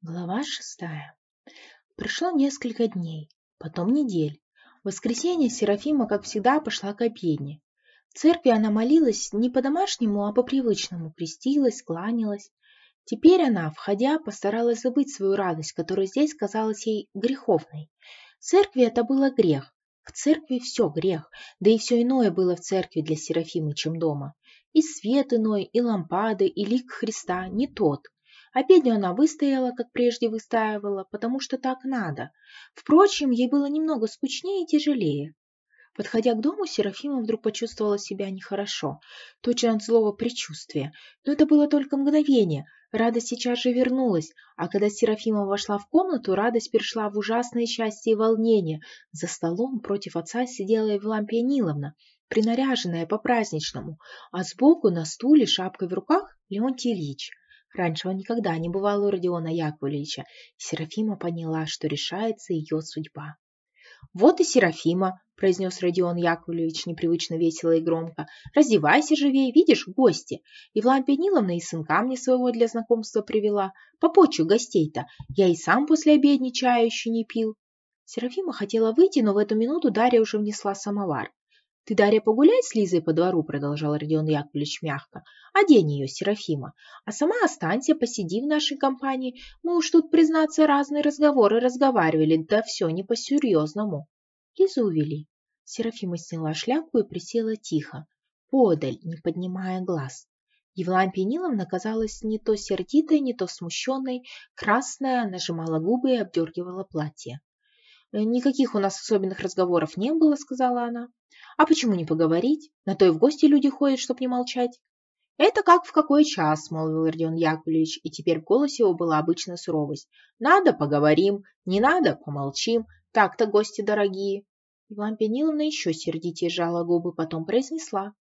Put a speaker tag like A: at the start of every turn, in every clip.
A: Глава шестая. Прошло несколько дней, потом недель. В воскресенье Серафима, как всегда, пошла к обедне. В церкви она молилась не по-домашнему, а по-привычному, крестилась, кланялась. Теперь она, входя, постаралась забыть свою радость, которая здесь казалась ей греховной. В церкви это было грех. В церкви все грех, да и все иное было в церкви для Серафимы, чем дома. И свет иной, и лампады, и лик Христа не тот – Обедню она выстояла, как прежде выстаивала, потому что так надо. Впрочем, ей было немного скучнее и тяжелее. Подходя к дому, Серафима вдруг почувствовала себя нехорошо, точно от злого предчувствия. Но это было только мгновение, радость сейчас же вернулась, а когда Серафима вошла в комнату, радость перешла в ужасное счастье и волнение. За столом против отца сидела Евлампия Ниловна, принаряженная по-праздничному, а сбоку на стуле, шапкой в руках, Леонтий Ильич. Раньше он никогда не бывал у Родиона Яковлевича, и Серафима поняла, что решается ее судьба. «Вот и Серафима», – произнес Родион Яковлевич непривычно весело и громко. «Раздевайся живее, видишь, гости. Евлампия Ниловна и сынка мне своего для знакомства привела. Попочу гостей-то. Я и сам после обедни чая еще не пил». Серафима хотела выйти, но в эту минуту Дарья уже внесла самовар. «Ты, Дарья, погуляй с Лизой по двору», — продолжал Родион Яковлевич мягко. «Одень ее, Серафима. А сама останься, посиди в нашей компании. Мы уж тут, признаться, разные разговоры разговаривали, да все не по-серьезному». Лизу увели. Серафима сняла шляпку и присела тихо, подаль, не поднимая глаз. Евлампия Ниловна казалась не то сердитой, не то смущенной, красная, нажимала губы и обдергивала платье. «Никаких у нас особенных разговоров не было», — сказала она. А почему не поговорить? На то и в гости люди ходят, чтоб не молчать. Это как в какой час, молвил Родион Яковлевич, и теперь в голосе его была обычная суровость. Надо – поговорим, не надо – помолчим. Так-то гости дорогие. Иван Пениловна еще сердитее сжала губы, потом произнесла.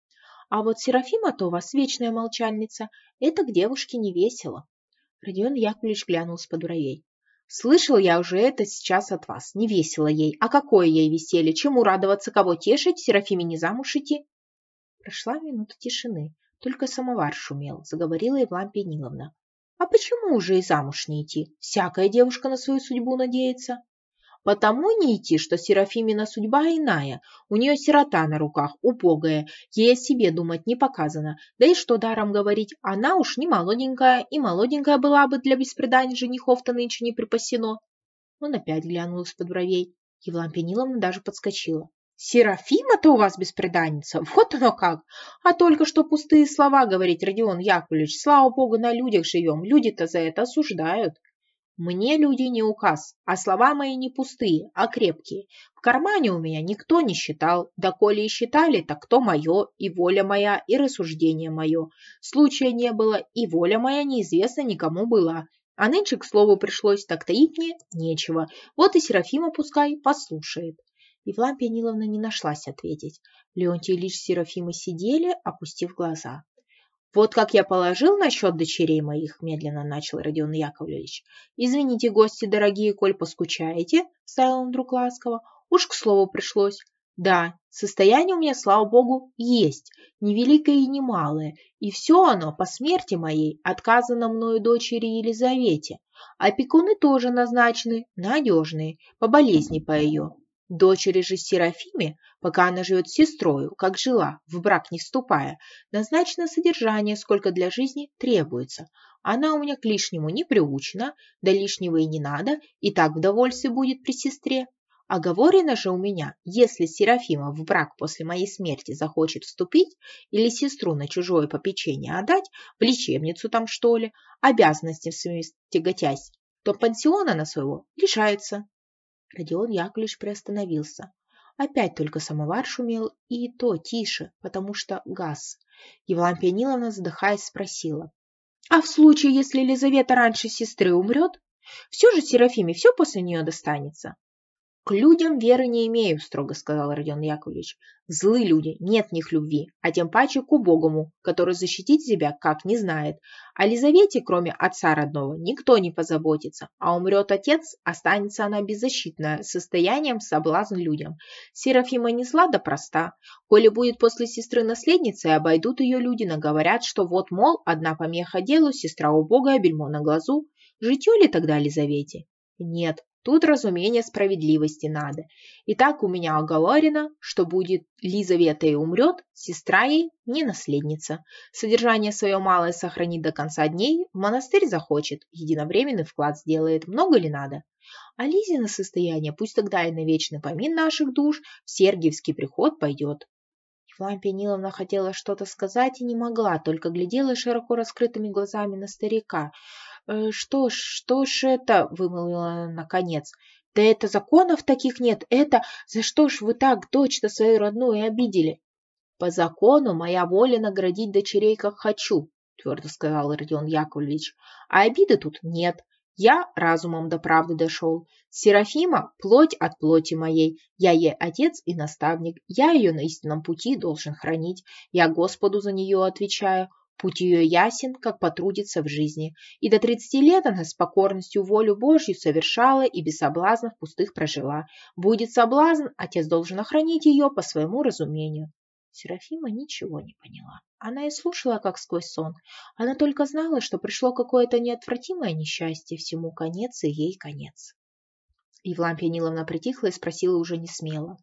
A: А вот Серафима-то у вас вечная молчальница. Это к девушке не весело. Родион Яковлевич глянул с-под бровей. Слышал я уже это сейчас от вас. Не весело ей. А какое ей веселье? Чему радоваться? Кого тешить? Серафиме не замуж идти? Прошла минута тишины. Только самовар шумел. Заговорила Евлампия Ниловна. А почему уже и замуж не идти? Всякая девушка на свою судьбу надеется. Потому не идти, что Серафимина судьба иная. У нее сирота на руках, убогая. Ей о себе думать не показано. Да и что даром говорить, она уж не молоденькая, и молоденькая была бы для беспреданий женихов-то нынче не припасено. Он опять глянул из-под бровей. Евлампия Ниловна даже подскочила. Серафима-то у вас беспреданница, вот оно как. А только что пустые слова говорить, Родион Яковлевич. Слава богу, на людях живем. Люди-то за это осуждают. Мне люди не указ, а слова мои не пустые, а крепкие. В кармане у меня никто не считал, да коли и считали, так то мое, и воля моя, и рассуждение мое. Случая не было, и воля моя неизвестна никому была. А нынче, к слову, пришлось, так таить мне нечего. Вот и Серафима пускай послушает. Евлампия Ниловна не нашлась ответить. Леонтий Ильич с Серафимой сидели, опустив глаза. «Вот как я положил насчет дочерей моих», — медленно начал Родион Яковлевич. «Извините, гости дорогие, коль поскучаете», — ставил он вдруг ласково. «Уж к слову пришлось. Да, состояние у меня, слава богу, есть, невеликое и немалое, и все оно по смерти моей отказано мною дочери Елизавете. Опекуны тоже назначены, надежные, по болезни по ее. Дочери же Серафиме, пока она живет с сестрою, как жила, в брак не вступая, назначено содержание, сколько для жизни требуется. Она у меня к лишнему не приучена, да лишнего и не надо, и так в довольстве будет при сестре. Оговорено же у меня, если Серафима в брак после моей смерти захочет вступить или сестру на чужое попечение отдать, в лечебницу там что ли, обязанности своими тяготясь, то пансиона на своего лишается. Родион Яковлевич приостановился. Опять только самовар шумел, и то тише, потому что газ. Евлампия Ниловна, задыхаясь, спросила. «А в случае, если Елизавета раньше сестры умрет, все же Серафиме все после нее достанется?» «К людям веры не имею», – строго сказал Родион Яковлевич. «Злы люди, нет в них любви, а тем паче к убогому, который защитить себя как не знает. О Лизавете, кроме отца родного, никто не позаботится, а умрет отец, останется она беззащитная, состоянием соблазн людям. Серафима не зла да проста. Коли будет после сестры наследницей, обойдут ее люди, наговорят, что вот, мол, одна помеха делу, сестра убогая, бельмо на глазу. Житье ли тогда Лизавете? Нет, тут разумение справедливости надо. И так у меня оговорено, что будет Лизавета и умрет, сестра ей не наследница. Содержание свое малое сохранит до конца дней, монастырь захочет, единовременный вклад сделает. Много ли надо? А Лизе на состояние пусть тогда и на вечный помин наших душ в Сергиевский приход пойдет. Евлампия Ниловна хотела что-то сказать и не могла, только глядела широко раскрытыми глазами на старика. «Э, «Что ж, что ж это?» — вымолвила она наконец. «Да это законов таких нет, это... За что ж вы так дочь-то свою родную обидели?» «По закону моя воля наградить дочерей как хочу», — твердо сказал Родион Яковлевич. «А обиды тут нет. Я разумом до правды дошел. Серафима – плоть от плоти моей. Я ей отец и наставник. Я ее на истинном пути должен хранить. Я Господу за нее отвечаю. Путь ее ясен, как потрудится в жизни. И до тридцати лет она с покорностью волю Божью совершала и без соблазнов пустых прожила. Будет соблазн, отец должен охранить ее по своему разумению. Серафима ничего не поняла. Она и слушала, как сквозь сон. Она только знала, что пришло какое-то неотвратимое несчастье, всему конец и ей конец. Евлампия Ниловна притихла и спросила уже не смело.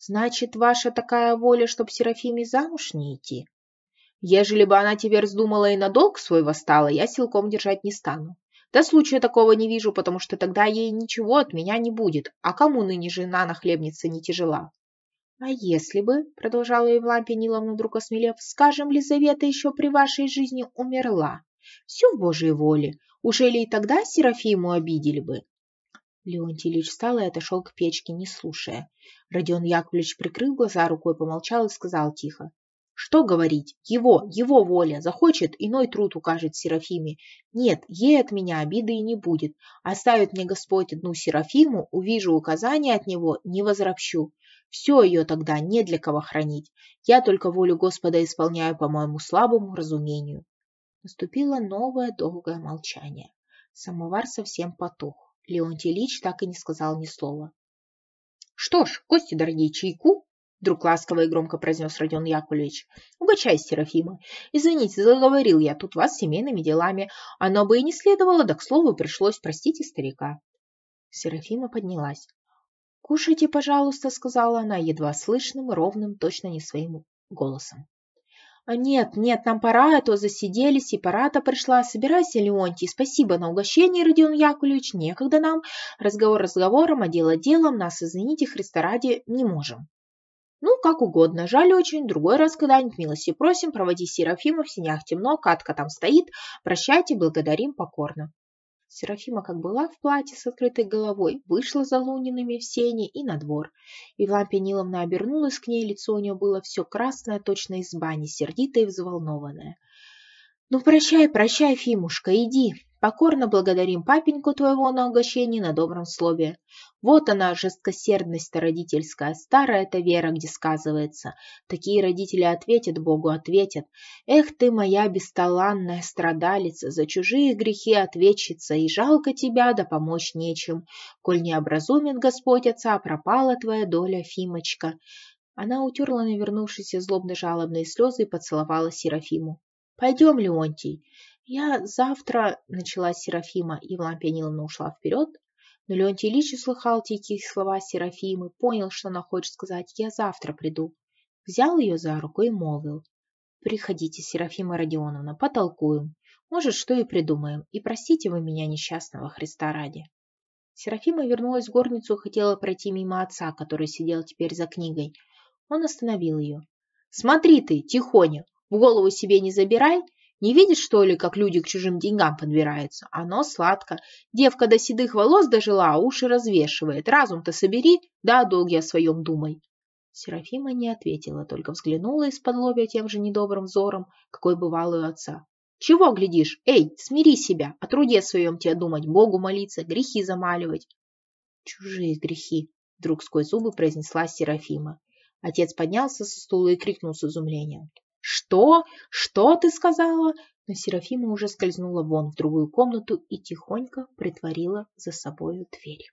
A: «Значит, ваша такая воля, чтоб Серафиме замуж не идти?» «Ежели бы она теперь вздумала и на долг свой восстала, я силком держать не стану. Да случая такого не вижу, потому что тогда ей ничего от меня не будет. А кому ныне жена на хлебнице не тяжела?» «А если бы, — продолжала Евлампия Ниловна вдруг осмелев, — скажем, Лизавета еще при вашей жизни умерла? Все в Божьей воле. Уже ли и тогда Серафиму обидели бы?» Леонтий Ильич встал и отошел к печке, не слушая. Родион Яковлевич прикрыл глаза рукой, помолчал и сказал тихо. Что говорить? Его, его воля. Захочет, иной труд укажет Серафиме. Нет, ей от меня обиды и не будет. Оставит мне Господь одну Серафиму, увижу указания от него, не возропщу. Все ее тогда не для кого хранить. Я только волю Господа исполняю по моему слабому разумению. Наступило новое долгое молчание. Самовар совсем потух. Леонтий Ильич так и не сказал ни слова. «Что ж, гости дорогие, чайку?» Вдруг ласково и громко произнес Родион Яковлевич. «Угощайся, Серафима. Извините, заговорил я тут вас семейными делами. Оно бы и не следовало, да к слову пришлось, простите старика». Серафима поднялась. «Кушайте, пожалуйста», — сказала она едва слышным, ровным, точно не своим голосом. «А «Нет, нет, нам пора, а то засиделись, и пора-то пришла. Собирайся, Леонтий, спасибо на угощение, Родион Яковлевич, некогда нам. Разговор разговором, а дело делом, нас, извините, Христа ради, не можем». «Ну, как угодно, жаль очень, другой раз когда-нибудь милости просим, проводи Серафима, в синях темно, Катка там стоит, прощайте, благодарим покорно». Серафима, как была в платье с открытой головой, вышла за Луниными в сене и на двор. Евлампия Ниловна обернулась к ней, лицо у нее было все красное, точно из бани, сердитое и взволнованное. «Ну, прощай, прощай, Фимушка, иди. Покорно благодарим папеньку твоего на угощение на добром слове. Вот она, жесткосердность-то родительская, старая эта вера, где сказывается. Такие родители ответят Богу, ответят. Эх ты, моя бесталанная страдалица, за чужие грехи ответчица, и жалко тебя, да помочь нечем. Коль не образумит Господь отца, пропала твоя доля, Фимочка. Она утерла навернувшиеся злобно-жалобные слезы и поцеловала Серафиму. «Пойдем, Леонтий, «Я завтра...» — начала Серафима. Евлампия Ниловна ушла вперед, но Леонтий Ильич услыхал тихие слова Серафимы, понял, что она хочет сказать «я завтра приду». Взял ее за руку и молвил «Приходите, Серафима Родионовна, потолкуем. Может, что и придумаем. И простите вы меня, несчастного Христа ради». Серафима вернулась в горницу и хотела пройти мимо отца, который сидел теперь за книгой. Он остановил ее. «Смотри ты, тихоня, в голову себе не забирай не видишь, что ли, как люди к чужим деньгам подбираются? Оно сладко. Девка до седых волос дожила, а уши развешивает. Разум-то собери, да о долге о своем думай. Серафима не ответила, только взглянула из-под лобья тем же недобрым взором, какой бывал у отца. Чего глядишь? Эй, смири себя, о труде своем тебе думать, Богу молиться, грехи замаливать. Чужие грехи, вдруг сквозь зубы произнесла Серафима. Отец поднялся со стула и крикнул с изумлением. «Что? Что ты сказала?» Но Серафима уже скользнула вон в другую комнату и тихонько притворила за собою дверь.